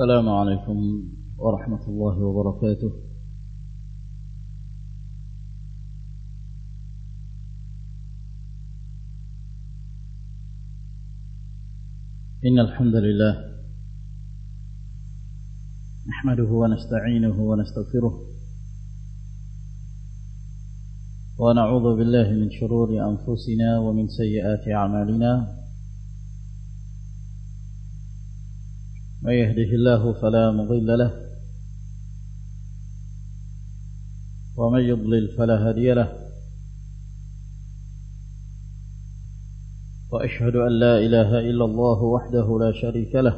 السلام عليكم ورحمة الله وبركاته إن الحمد لله نحمده ونستعينه ونستغفره ونعوذ بالله من شرور أنفسنا ومن سيئات عمالنا ونعوذ بالله من شرور أنفسنا من يهده الله فلا مضل له ومن يضلل فلا هدي له وأشهد أن لا إله إلا الله وحده لا شريك له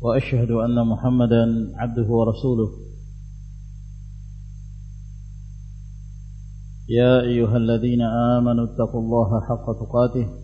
وأشهد أن محمدا عبده ورسوله يا أيها الذين آمنوا اتقوا الله حق تقاته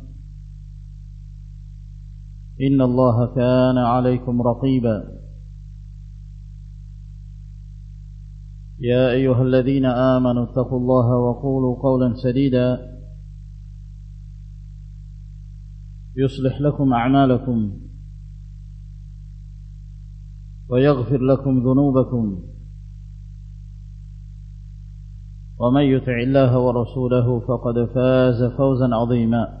إن الله كان عليكم رقيبا يا أيها الذين آمنوا اتقوا الله وقولوا قولا سديدا يصلح لكم أعمالكم ويغفر لكم ذنوبكم ومن يتع الله ورسوله فقد فاز فوزا عظيما عظيما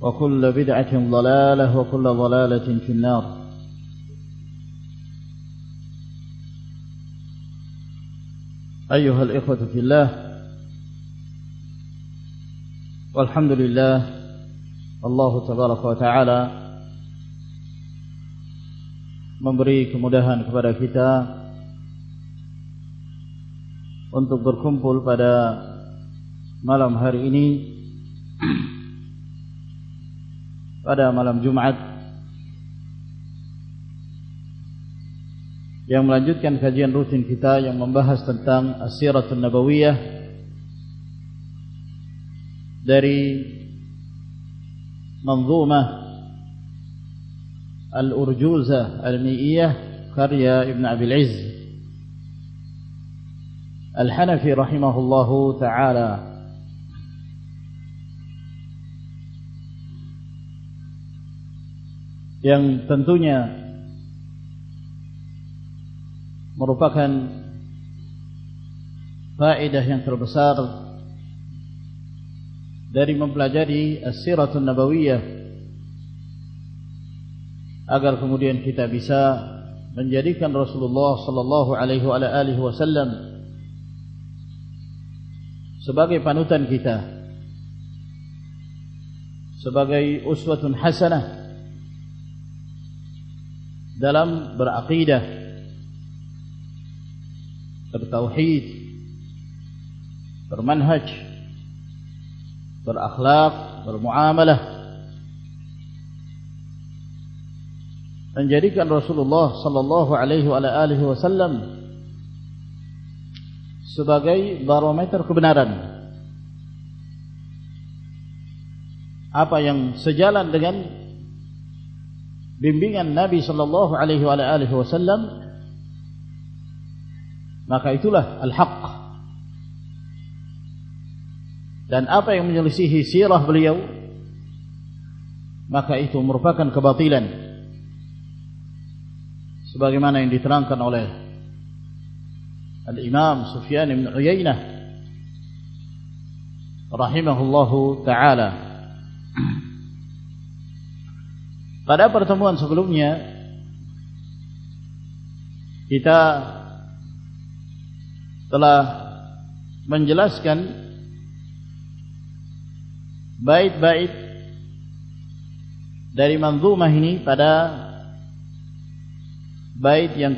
وكل بدعة ضلالة وكل ضلالة في النار أيها الإخوة في الله والحمد لله الله تبارك وتعالى memberi kemudahan kepada kita untuk berkumpul pada malam hari ini جما جتن رو تن کھیتا یوں ممب ہستا تم ن بویا دری ممب الز الحفی رحیم اللہ تنٹونی مروپر بسار داری ملاجری راتن ناب اگل کم کنجری کن رسل سلو لو آل سل سب پانون کتا سب اسات دلم بر عقیر پر توحید پر منحج پر اخلاق بر معامل تنجریق رسول اللہ صلی اللہ علیہ وسلم صبح گئی بارو میں ترقب ن آپ سجا لان لگن لم مقولیب مقوڑا کن باپنگ مندی کنوام سفیا این راہم پہ پرتم انسپلونی پیتا تلا منجلاس کن بت بت داری مندو ماہنی پیدا بت یا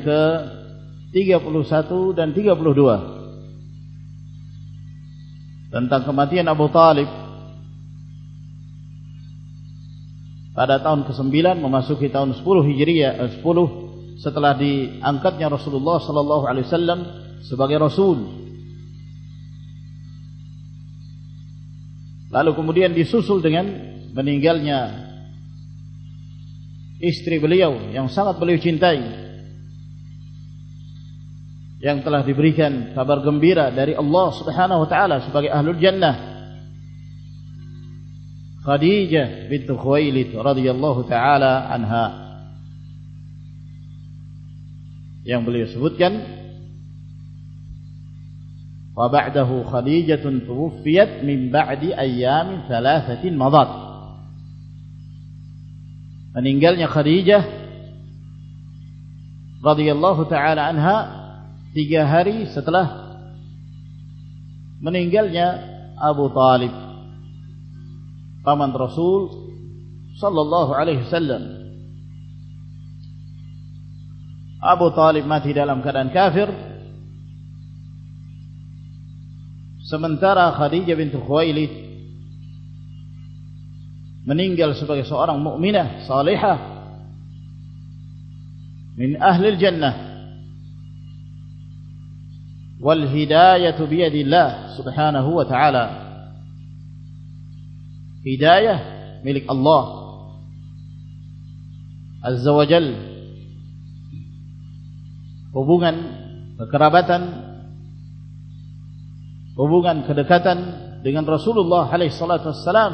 تی اپ اپلو سات دن تھی گے اپلو روا دن تاکہ متعین ابوتا علیف بادا ٹاؤن کسمبیلا مما سوکھی تاؤن پولو جیری سلا رسول سب کے رسول لالو کمرین دی سوسول دن منی استری بلو سارا بل چنتائ بری گمبھیرا ہوتا بنت yang beliau sebutkan meninggalnya Khadijah radhiyallahu taala anha tiga hari setelah meninggalnya Abu Talib پمن رسول صلی اللہ علم آب و طالب مات علم سمنت راخی منگل صبح ابوغن کربوغن خدن رسول اللہ صلاح السلام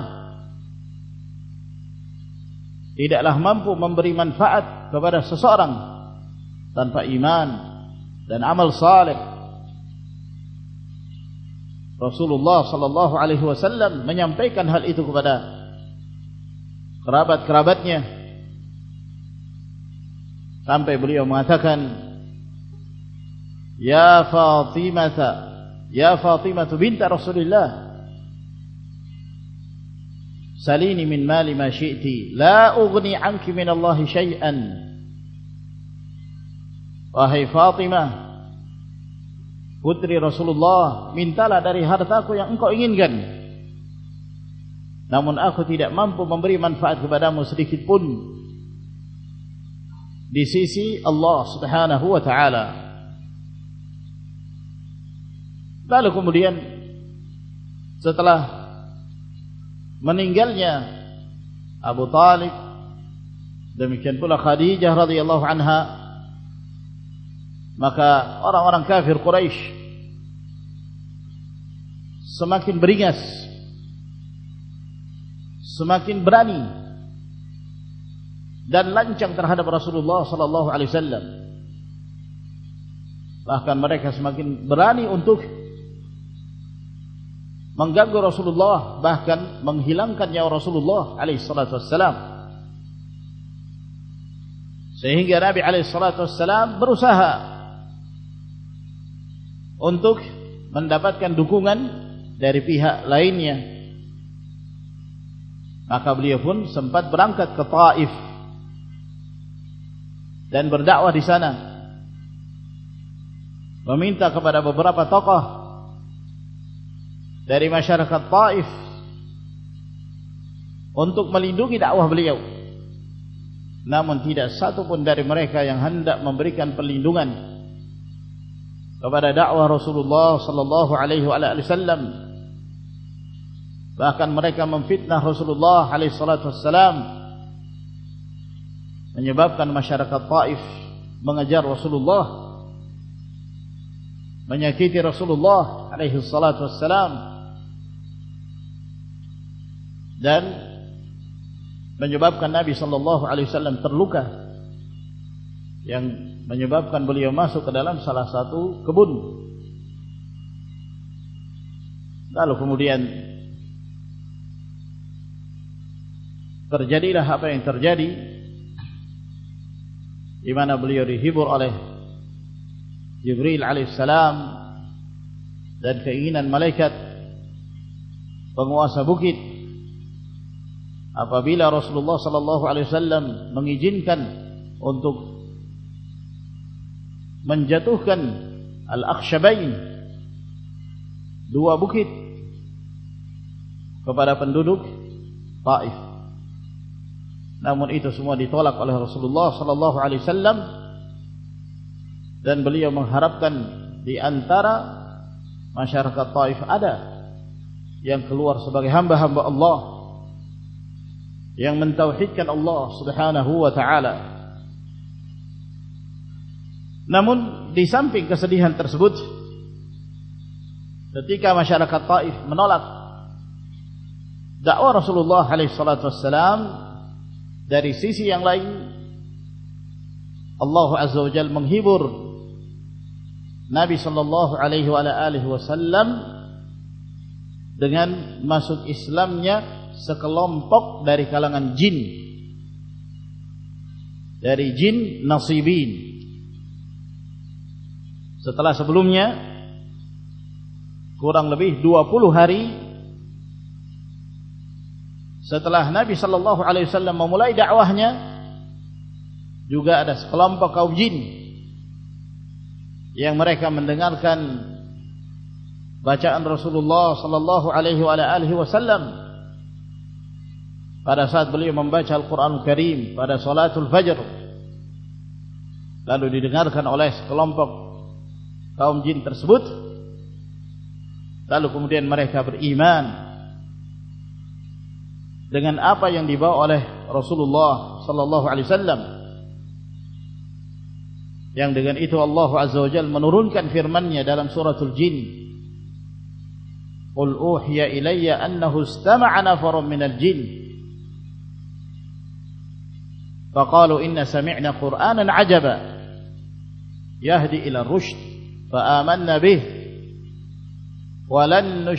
عید الحمم پو ممبری سسورم تنف ایمان علسلم میں پے کنہل بدا کر مت کن یا فا پیما تو رسولی لال ن مینمالیما لاگنی آنکھی من لاہ فا پیما پوتری رسول اللہ من تالا داری ہر تا کو ان کو ایگین گا میرے ممپ ممبری منفاف دم مسری کی پن دی اللہ حا نال کو مدھین چتلا منی گل ابو تعلیم دیکھ پولا خیراد اللہ حانا مقا اور سما کی بریگسم برانی سلام بہ مریکن برانی انتوف منگو رسول منگ ہلنک سلو علی سلاتی علی سلاسلام برو سہا انتخ من دبت دکون گن داری پی ہاں لائن ہے نا کباب پن سمپت برام کاف دین بر دا دسانا ممی براب براب داری مشہور مل دوں گی دا بلی نا منتھیر سات مرکن ہند ممبر کن پلی دوں گا باب رسلو لو علیہ علیہ السلام مرے کا مم فیتنا رسول الحلات وسلم باپ کن مشار کا رسول ل مجھے کتنے رسول لو سلات وسلم مجھے باپانہ بھی سلو علی السلام تر لو کا نگ منو باپ کان بولیا مہا لم سلا سا کبن حکوم کرجاری رہا پہن کر ترجادی ایمانا بلیا ریبرل آل سلام دن کے ان ملے کتنا سبوک آپہ بل اور صلی اللہ علیہ السلام منگی جن کن انتخ منجت القشبین دعا بک خبر اپن دونک اللہ صلی اللہ علیہ وسلم حرب کن انترا طور صبح ہم تو نبی صلی اللہ وسلم ستلا سبلو موران لبی دو آپ لو ہاری ستلا حی صحسل مملائی دہن جگہ پا کاؤن این مرم ڈنگان خان بچا اندر المبا چال کو کریم بار سلائے چلفا جلدی ڈگار خان اسپلام پک مر آپ صحیح جنو سی جنگتا اللہ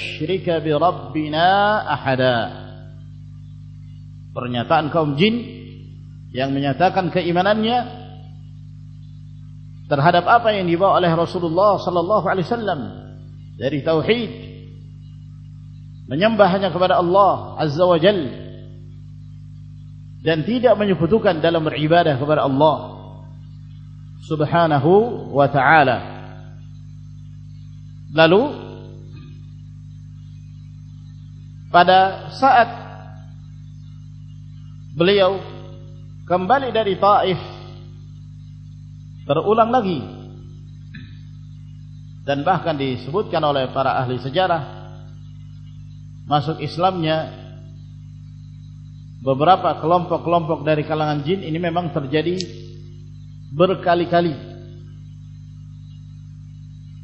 صلی اللہ علیہ السلام بہن خبر اللہ ہو خبر اللہ نو وط آر لالو بلبال او لگی دن بہ گاندھی سبوت كن پارا سجارا ماسک اسلام ببرا پام پکل پک ڈیلان جنان تر جی بر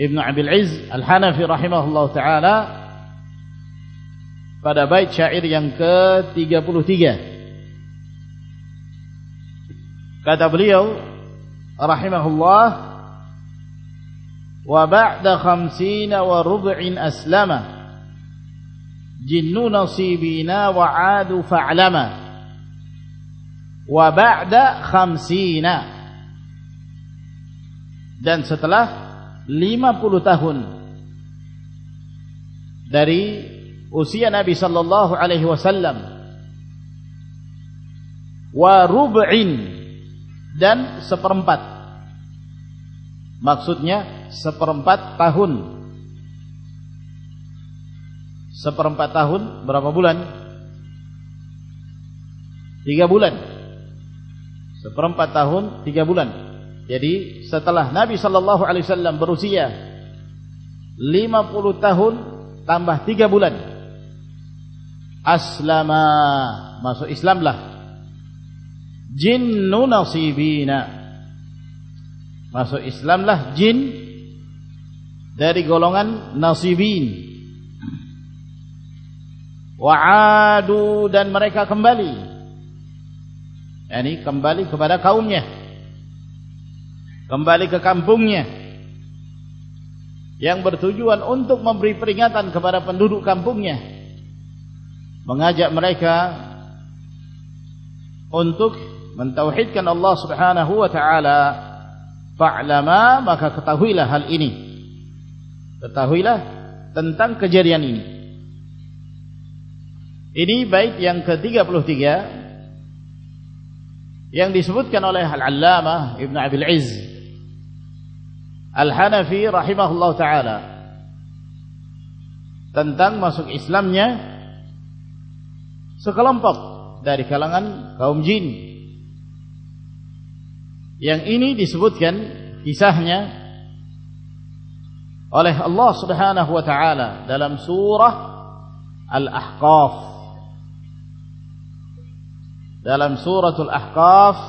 ابن ابل عز الحف رحم اللہ کا دبلی و بم سین و رب انسلم جنو ن وبہ دم سینسلا لیمپ لری اوسی نبی صلاح علیہ وسلم پرمپات مکسوج سپرمپات سپرمپاتا ہوں براب بولن تپرمپات تلن یعنی سطل نبی صلی اللہ علیہ وسلم بروسی ہے لیما پورتا ہوتی بولن سو اسلام لہ جنسی نا سو اسلام لہ جن دولگ نصیبین کا کمبالی یعنی کمبالی خبرا کھاؤنیا کمبالی کا کام پوے یانگ بر تجوی ان بری پری گا تن خبر دم پوا جب مر کا ان تکا ہوئی بائک یا پلوتی گیا یانگ کیا نا اللہ نفی رحم اللہ تعالی تن تنگ مسخ اسلمیہ سکلم سورت الحقاف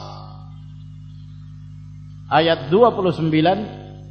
المبل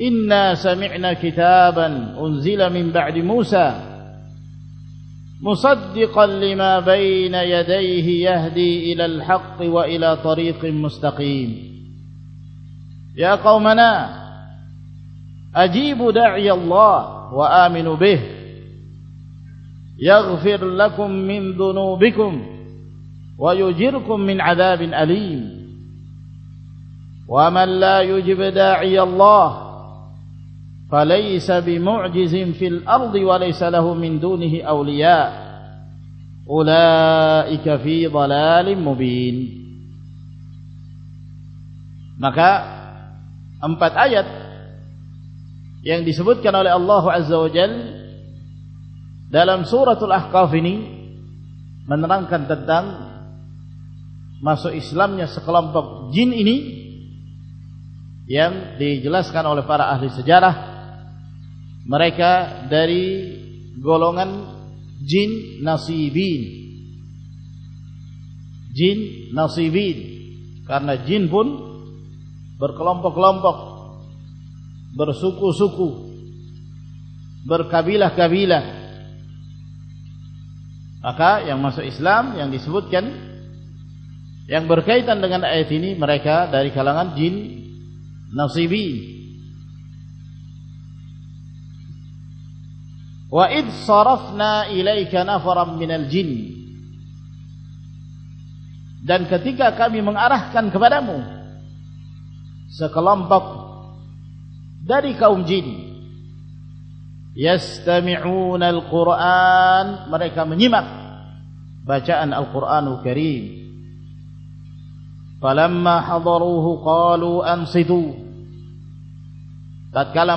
إنا سمعنا كتابا أنزل من بعد موسى مصدقا لما بين يديه يهدي إلى الحق وإلى طريق مستقيم يا قومنا أجيبوا داعي الله وآمنوا به يغفر لكم من ذنوبكم ويجركم من عذاب أليم ومن لا يجب داعي الله فليس بمعجز في الأرض وليس له من دونه أولياء أولئك في ضلال مبين maka empat ayat yang disebutkan oleh Allah Azza wa Jal dalam suratul ahqaf ini menerangkan tentang masuk Islamnya sekelompok jin ini yang dijelaskan oleh para ahli sejarah مریکل جین ناسی کارنا جین پُن برمبک کلمپک بر سوکو سوکو برلا کبھی آس اسلام ایمکین ایم برکھائ دنگ آئی ٹی مرائک داری کل ناسیبین تکالم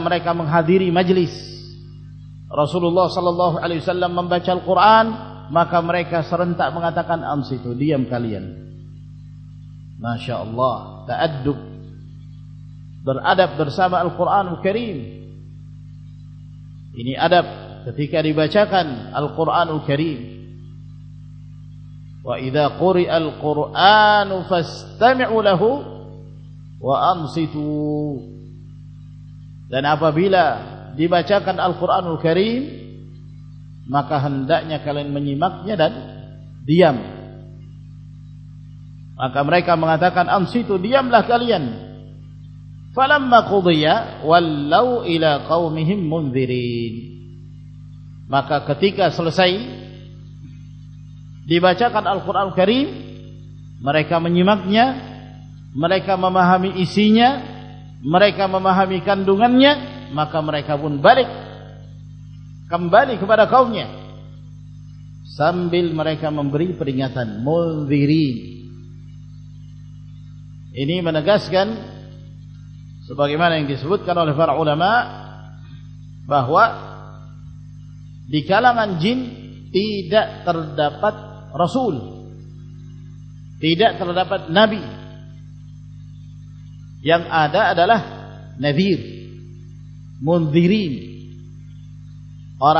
ریکم ہادری مجلس رسول اللہ صلی اللہ علیہ اللہ القرآن دیواچا الکور آل کر دا کا منگما دکان لہیا پلام کو گئیم مندرین مکا کتکا سرسائی دیواچا الکور آل کر منگا مرکی اسمی کاندو مقمریکون بریک کم بلیک برا کا سم بھیل مرکام بری پرینگری منگس گن بھگانے کی صبح کر بہوا دین جن پت رسول تردت نبی یاد ادیر مندری اور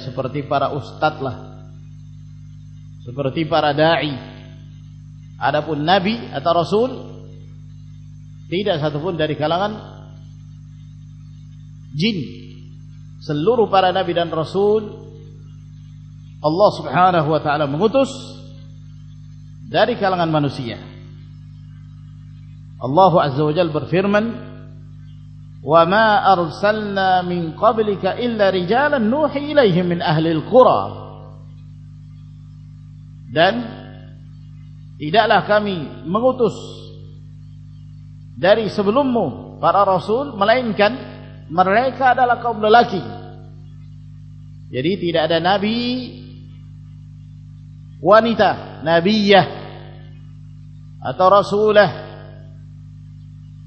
ستی پارا اس تتل ستی پارا درپور بھی اتر رسول تین ستر کلگن جن سلور پارا نہ بھی رن رسول اللہ سان ہوتا مرک لگن منشیہ اللہ عز و جل برفرمن وما ارسلنا من قبلك الا رجالا نوحي اليهم من اهل القرى dan tidaklah kami mengutus dari sebelummu para rasul melainkan mereka adalah kaum lelaki jadi tidak ada nabi wanita nabiyah atau rasulah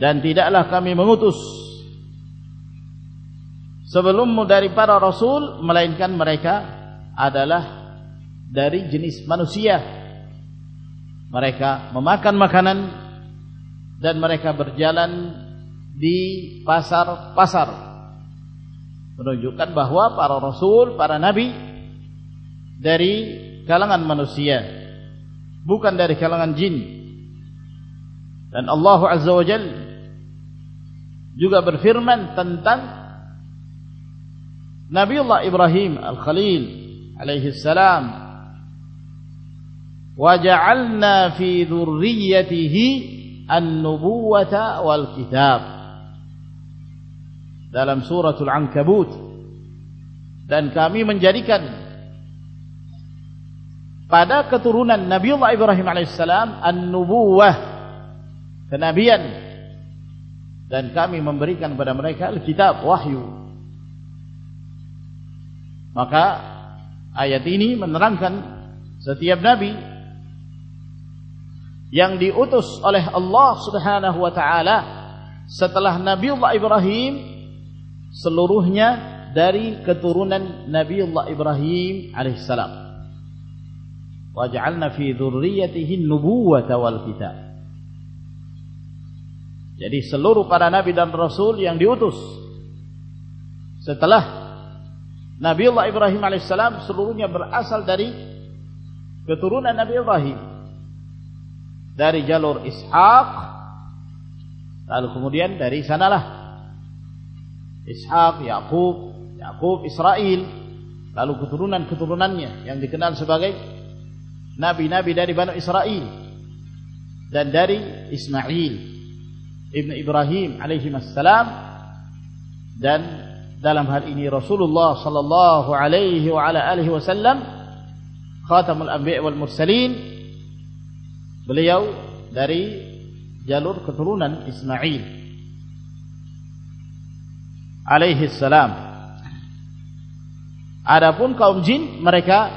دن اللہ کا می میری پارا رسول ملائی کن مرک آدلا داری جنس منسی مرکا مما کن مان دن مرکلن دی پاسار بہوا پارا رسول پارانہ بھی داری کا لنوسی بو کن داری کا لن اللہ جگ ابر فرمن تن تن نبی ابراہیم الخلی علیہ السلام سورت الکبوتن کا میمنجری کردر نبی البراہیم علیہ السلام الفتا واہ رب نبی اللہ نبی اللہ ابراہیم نبی اللہ ابراہیم رسلح نہ داری یا خوب اسل لالو کترون سب نہ اسراہل داری اسنا ابن ابراہیم علیہ رسول اللہ صلی اللہ علیہ وسلم کا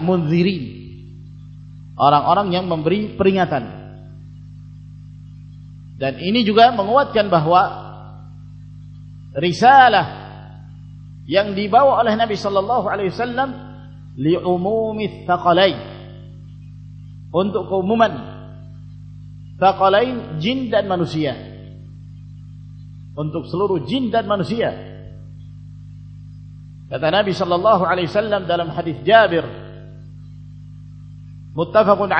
منظری اور مغوت بہ نبی صلی اللہ علیہ جن دن منسیم دلم ہابر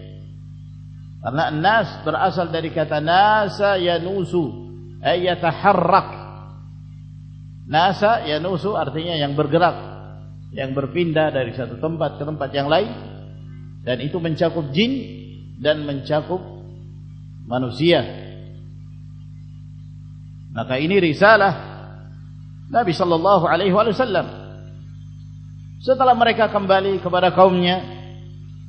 منسی نہ کمبالی خبریا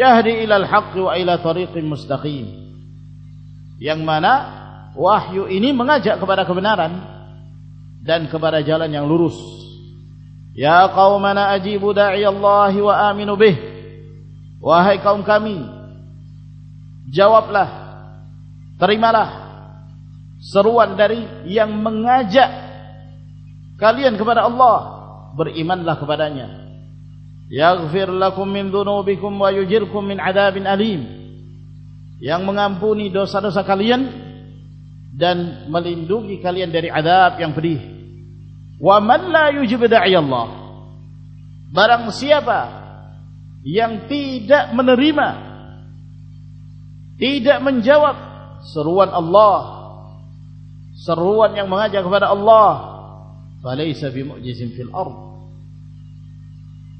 یری حقیو اِلا تھوری مستقی یا ما واہو یہی منگا جب نام دن کا بارہ جا لیاں لڑس یا کاؤ مانا اجیبو نو بیم کا می جاپ لارا سرواری کل ان بر ایمانا خبر آیا یگ فیرو یوجر یا مغام پونی دسا کلیئن اللہ جگ بلحی سب جیسے اور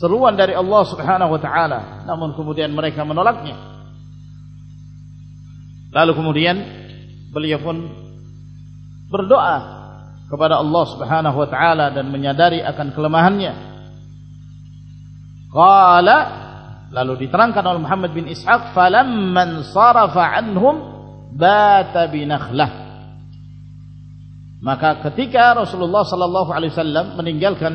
سرو انداری اللہ مریک لالو کمودیا خبر اللہ محمد اللہ صلی اللہ علیہ گیل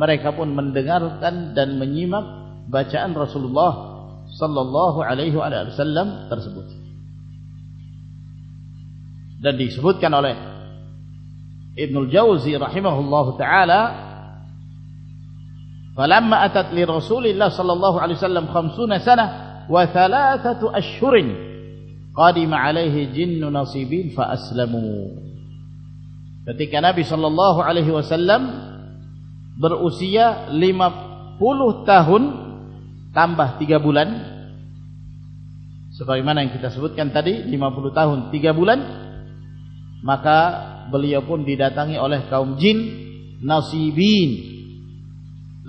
مرے کپون رسول صلی اللہ صلی اللہ صلی اللہ علیہ بر اس لیما پو تا بولا سامان کی تاریما تا بلا مکا بلیا پون بیم جی نیبی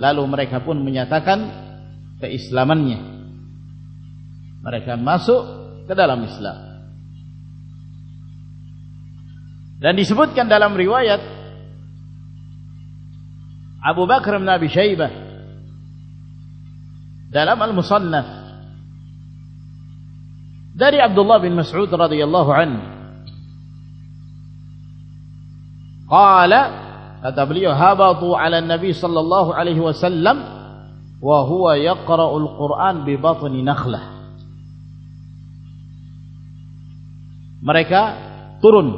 لال ریکا پون مجھے تاکان ماسوس کیا دل ریوا ابو بکر بن ابی شیبہ دلم المصنف مسعود قال بخرمنا صلی اللہ علیہ وسلم وهو يقرأ القرآن ببطن نخلة mereka turun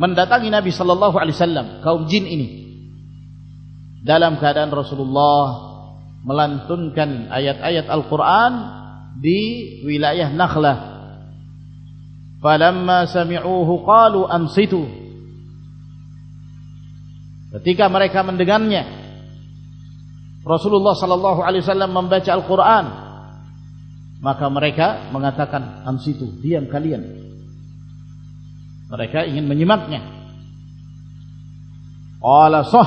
mendatangi Nabi sallallahu alaihi wasallam kaum jin ini دلم Khan رسول اللہ ملن تنت القورانسی کا مرکن رسول اللہ صلی اللہ علیہ سلام بمبے چلکوران مقام منگاتا ہم سیتو دیم خال مرکن منسو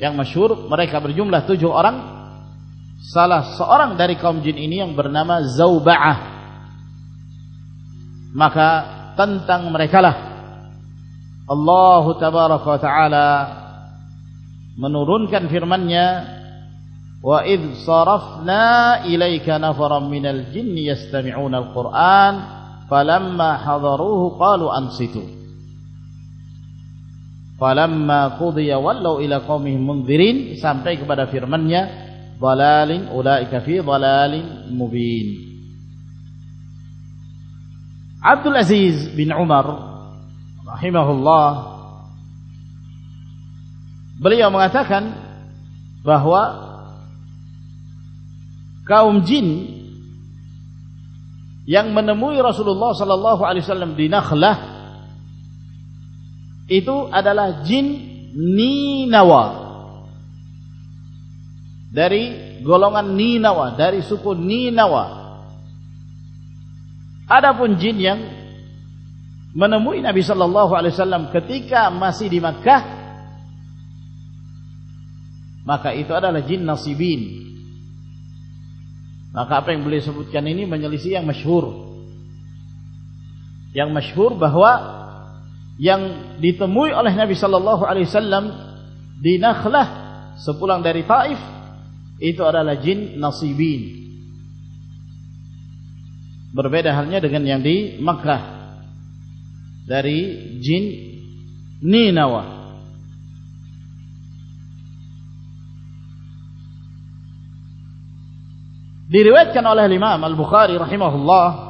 یا مشور مریک جملہ تجھو اور نام زو بہ مکا تن تنگ مریک اللہ من رون کنفر منیہ جن آن رو پالو انسیتو لولا من سامٹ بادا فیر مالا پھر بل بہوا کام جن یا مسول اللہ صلاح علی دکھا جن داری گلمان داری سو نی نو ادا پن جن منص اللہ کتی کا مکو ادا جین ناسیبین اپن بلوت کیا نہیں منجل مشہور یا مشہور بہوا yang ditemui oleh Nabi sallallahu alaihi wasallam di Nakhlah sepulang dari Taif itu adalah jin nasibin. Berbeda halnya dengan yang di Makkah dari jin Ninawa. Diriwayatkan oleh Imam Al-Bukhari rahimahullah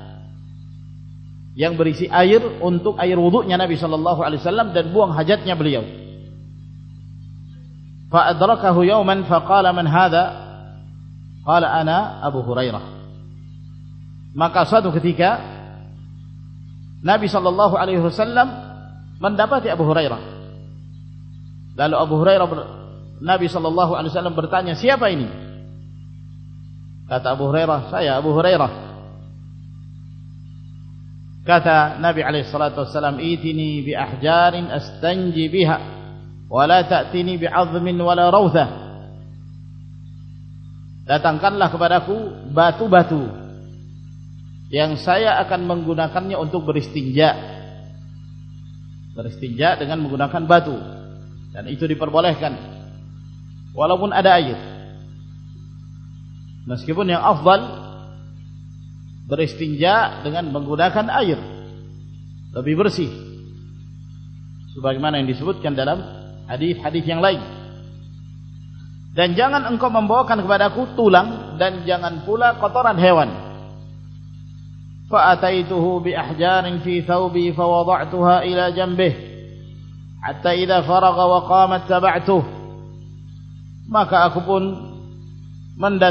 یاں برسی آئیر انتک آئر ادو یا نبی صلاح علی دوں ہاج یا بری ابو ہرائی رکاسو دکھتی کا نبی صلاح علیہسل نہ گنا چلے گا ادا آئی نس کے افبال پر اسنجن بن گا کن آئی برسیمان ڈیسبت کن دل حادی فادی کھیلائی دن جانا ان کو ممبو کن کون دن جان پولا کتنا ہے کا کن منڈا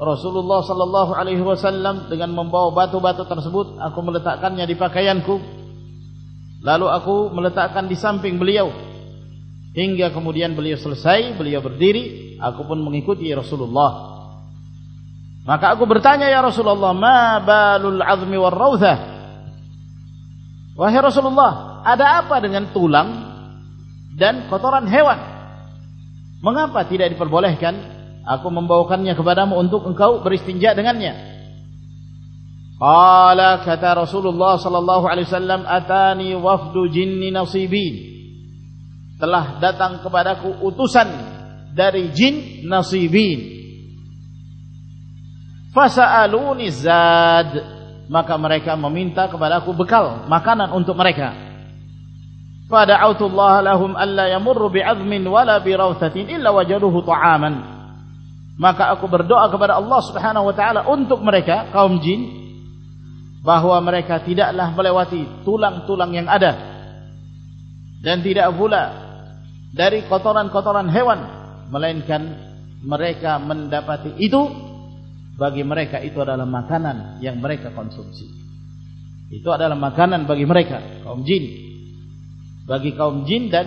رسول اللہ صا اللہ ممبا سبوت آپ کو لالو آپ مل پنگ بلیہ ہینگ گیا کمیاں بلیہ سائ بلیہ دیری آپ منگی کو رسول اللہ ماں کا برتا رسول اللہ میں آدمی و ہر رسول اللہ آدھا تولا دین کتوران تیرے ارپال بولے ہی خبر اللہ صلی اللہ کا ماں اک بردو اکبر آسان ان تب مرکم جن بہو آئے کا تم بال تلا تولانگ آدھا دن تین بھولا داری کتان ملے انداپا ادو بگی مرک مکاننگ مرکم ڈالمکان بگی مرکن بگی کام جن دن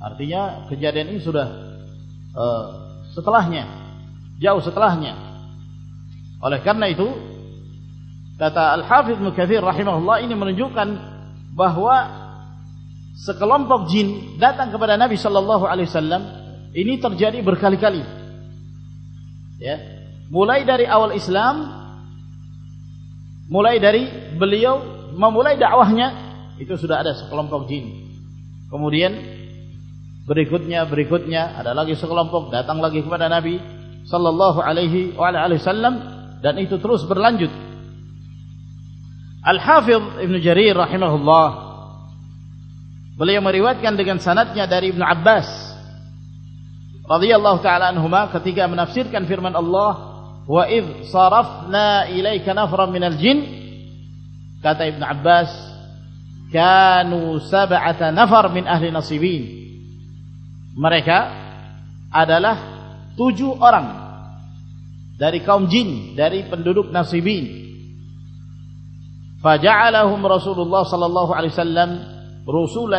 کار الفلہ جانوکل دنیا نبی صلاح علی تبجیار برخالکلی ملائی داری آسلام ملائی داری بلیو مول آئیں یہ تو سر ارے اف جن کمور berikutnya berikutnya ada lagi sekelompok datang lagi kepada Nabi sallallahu alaihi wa alihi salam dan itu terus berlanjut Al Hafiz Ibn Jarir rahimahullah beliau meriwayatkan dengan sanatnya dari Ibn Abbas radhiyallahu taala anhuma ketika menafsirkan firman Allah wa id sarafna ilaika nafran minal jin kata Ibn Abbas kanu sab'ata nafar min ahli nasibin مریک ناسی اللہ صلی اللہ علیہ رسول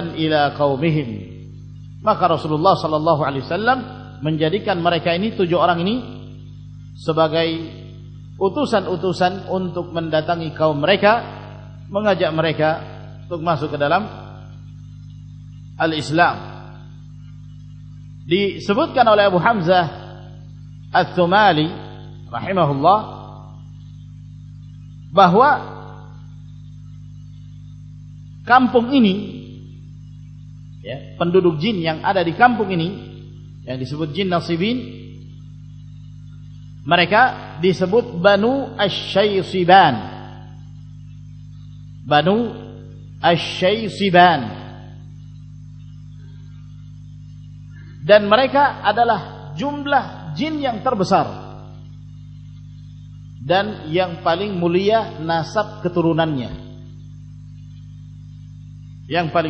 اللہ صلی اللہ علیہ الجری کجو ارننی سب گئی اتو سن اتو سن ان تنگ مریکا مجھا مریکا سو السلام سبوت کا نو لے ابو ہم باہو کام پوینی پندول آداد کام پوینی سبت جن نسوین مریک بنو سی بین بانو ایبین مرے کا دن بسار دین یلنگ مولی نہ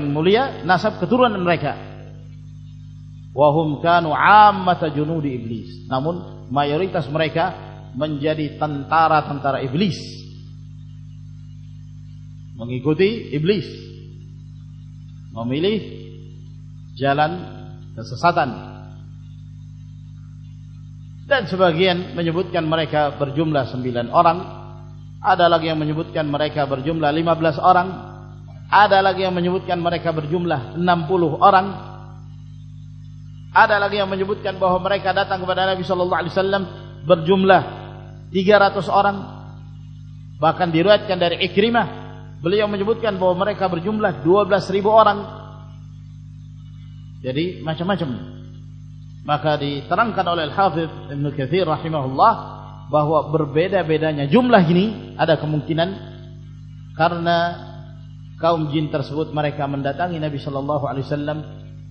مولی نہ سب کترے کا مت جیلیس نا میری تسمرے کا منجری تنارا تنارا ابلیس منگی گوتی ابلیس میلی جلن ساتھ گیان مجبور کین مریکما سمبیل اور مجبت کیا مرائیقا بر جملہ لیما بلس اور مجبت کیا جملہ نمپولو اور مجبوت کیا جملہ اگیرات ایک مجبت کیا بہت مرکوملہ اور میم مقدری ترانکاتی رحما ہولا بہوا بربے جم لو منکین کارنا جن تر سوت مرکن سلام بہو علی سلام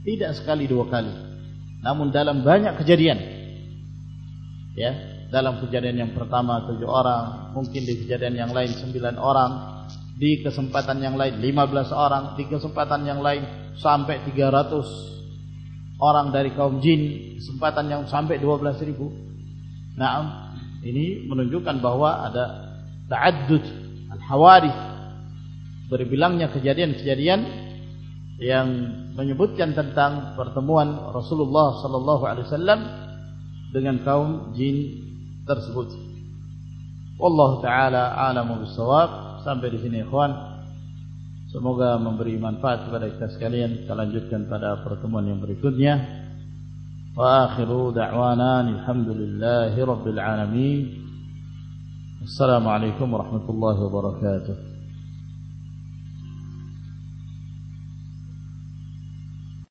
تھی دس کالوکلی نا دیکھا مجھے اور ممکن پھوجا سمان اور کسم پاتن لماب اور پاتان اورم داری جین سمپاتن سام سر کون بہواج ہاواری بر بیلیاں رسول اللہ صلی اللہ علیہ سلام دن کا نیکن سمو گا ممبری من پات بارن جتنا پر تو منی کو دیا السلام علیکم ورحمۃ اللہ وبرکاتہ